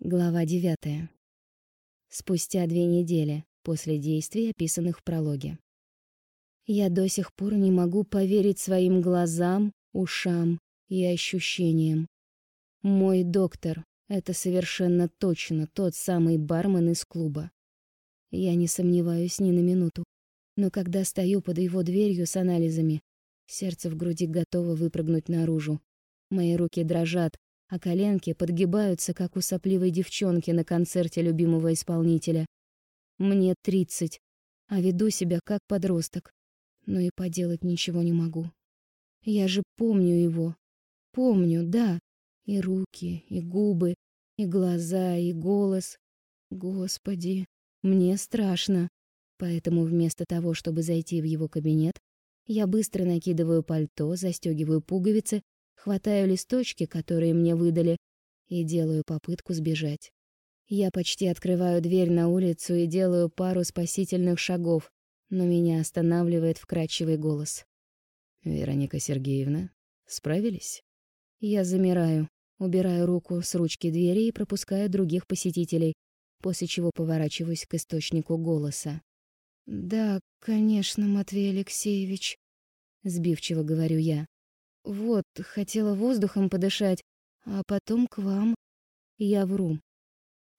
Глава 9. Спустя две недели после действий, описанных в прологе. Я до сих пор не могу поверить своим глазам, ушам и ощущениям. Мой доктор — это совершенно точно тот самый бармен из клуба. Я не сомневаюсь ни на минуту. Но когда стою под его дверью с анализами, сердце в груди готово выпрыгнуть наружу. Мои руки дрожат, а коленки подгибаются, как у сопливой девчонки на концерте любимого исполнителя. Мне тридцать, а веду себя как подросток, но и поделать ничего не могу. Я же помню его. Помню, да. И руки, и губы, и глаза, и голос. Господи, мне страшно. Поэтому вместо того, чтобы зайти в его кабинет, я быстро накидываю пальто, застегиваю пуговицы хватаю листочки, которые мне выдали, и делаю попытку сбежать. Я почти открываю дверь на улицу и делаю пару спасительных шагов, но меня останавливает вкрадчивый голос. «Вероника Сергеевна, справились?» Я замираю, убираю руку с ручки двери и пропускаю других посетителей, после чего поворачиваюсь к источнику голоса. «Да, конечно, Матвей Алексеевич», — сбивчиво говорю я. Вот, хотела воздухом подышать, а потом к вам. Я вру.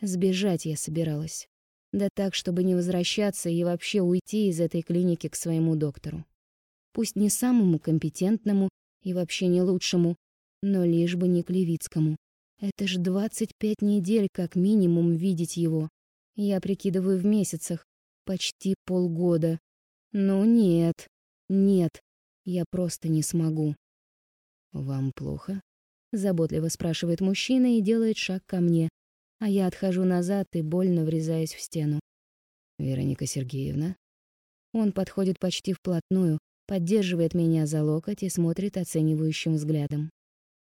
Сбежать я собиралась. Да так, чтобы не возвращаться и вообще уйти из этой клиники к своему доктору. Пусть не самому компетентному и вообще не лучшему, но лишь бы не Клевицкому. Это ж 25 недель как минимум видеть его. Я прикидываю в месяцах. Почти полгода. Ну нет, нет, я просто не смогу. «Вам плохо?» — заботливо спрашивает мужчина и делает шаг ко мне, а я отхожу назад и больно врезаюсь в стену. «Вероника Сергеевна?» Он подходит почти вплотную, поддерживает меня за локоть и смотрит оценивающим взглядом.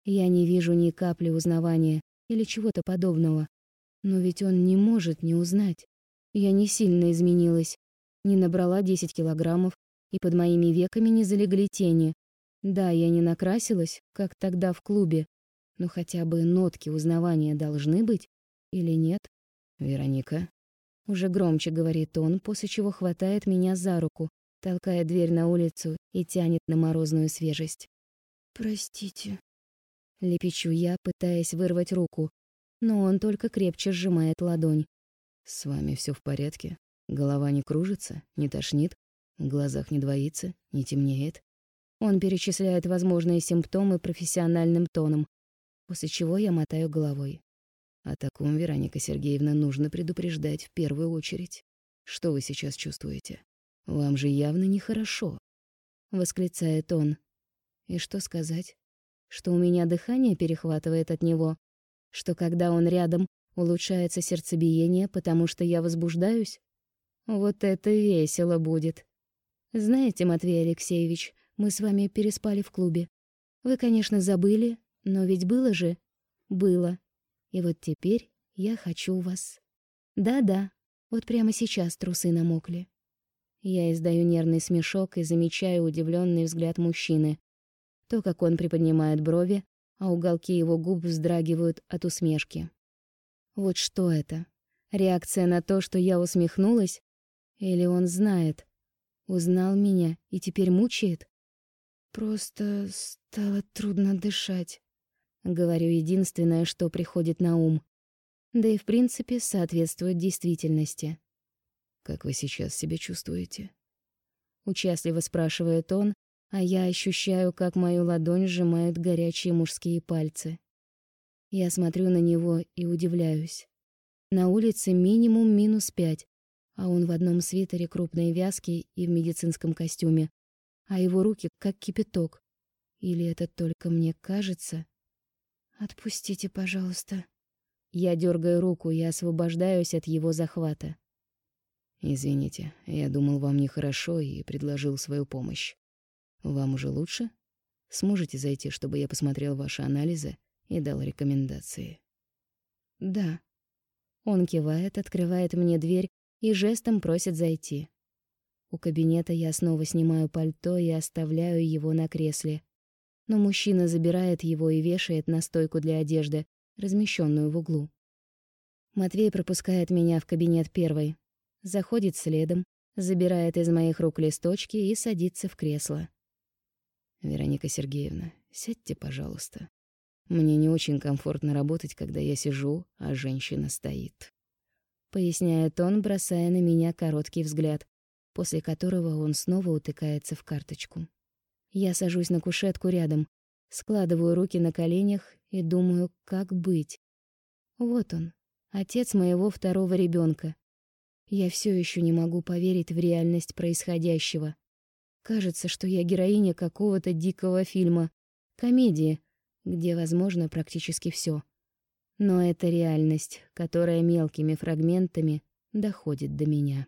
Я не вижу ни капли узнавания или чего-то подобного. Но ведь он не может не узнать. Я не сильно изменилась, не набрала 10 килограммов, и под моими веками не залегли тени, да, я не накрасилась, как тогда в клубе, но хотя бы нотки узнавания должны быть или нет? Вероника. Уже громче говорит он, после чего хватает меня за руку, толкая дверь на улицу и тянет на морозную свежесть. «Простите», — лепечу я, пытаясь вырвать руку, но он только крепче сжимает ладонь. «С вами все в порядке? Голова не кружится, не тошнит, в глазах не двоится, не темнеет?» Он перечисляет возможные симптомы профессиональным тоном, после чего я мотаю головой. О таком, Вероника Сергеевна, нужно предупреждать в первую очередь. Что вы сейчас чувствуете? Вам же явно нехорошо. Восклицает он. И что сказать? Что у меня дыхание перехватывает от него? Что когда он рядом, улучшается сердцебиение, потому что я возбуждаюсь? Вот это весело будет. Знаете, Матвей Алексеевич, мы с вами переспали в клубе. Вы, конечно, забыли, но ведь было же. Было. И вот теперь я хочу вас. Да-да, вот прямо сейчас трусы намокли. Я издаю нервный смешок и замечаю удивленный взгляд мужчины. То, как он приподнимает брови, а уголки его губ вздрагивают от усмешки. Вот что это? Реакция на то, что я усмехнулась? Или он знает? Узнал меня и теперь мучает? Просто стало трудно дышать. Говорю единственное, что приходит на ум. Да и в принципе соответствует действительности. Как вы сейчас себя чувствуете? Участливо спрашивает он, а я ощущаю, как мою ладонь сжимают горячие мужские пальцы. Я смотрю на него и удивляюсь. На улице минимум минус пять, а он в одном свитере крупной вязки и в медицинском костюме, а его руки как кипяток. Или это только мне кажется? Отпустите, пожалуйста. Я дергаю руку и освобождаюсь от его захвата. Извините, я думал, вам нехорошо и предложил свою помощь. Вам уже лучше? Сможете зайти, чтобы я посмотрел ваши анализы и дал рекомендации? Да. Он кивает, открывает мне дверь и жестом просит зайти. У кабинета я снова снимаю пальто и оставляю его на кресле. Но мужчина забирает его и вешает на стойку для одежды, размещенную в углу. Матвей пропускает меня в кабинет первой, заходит следом, забирает из моих рук листочки и садится в кресло. «Вероника Сергеевна, сядьте, пожалуйста. Мне не очень комфортно работать, когда я сижу, а женщина стоит», — поясняет он, бросая на меня короткий взгляд, после которого он снова утыкается в карточку. Я сажусь на кушетку рядом, складываю руки на коленях и думаю, как быть. Вот он, отец моего второго ребенка. Я все еще не могу поверить в реальность происходящего. Кажется, что я героиня какого-то дикого фильма, комедии, где возможно практически все. Но это реальность, которая мелкими фрагментами доходит до меня.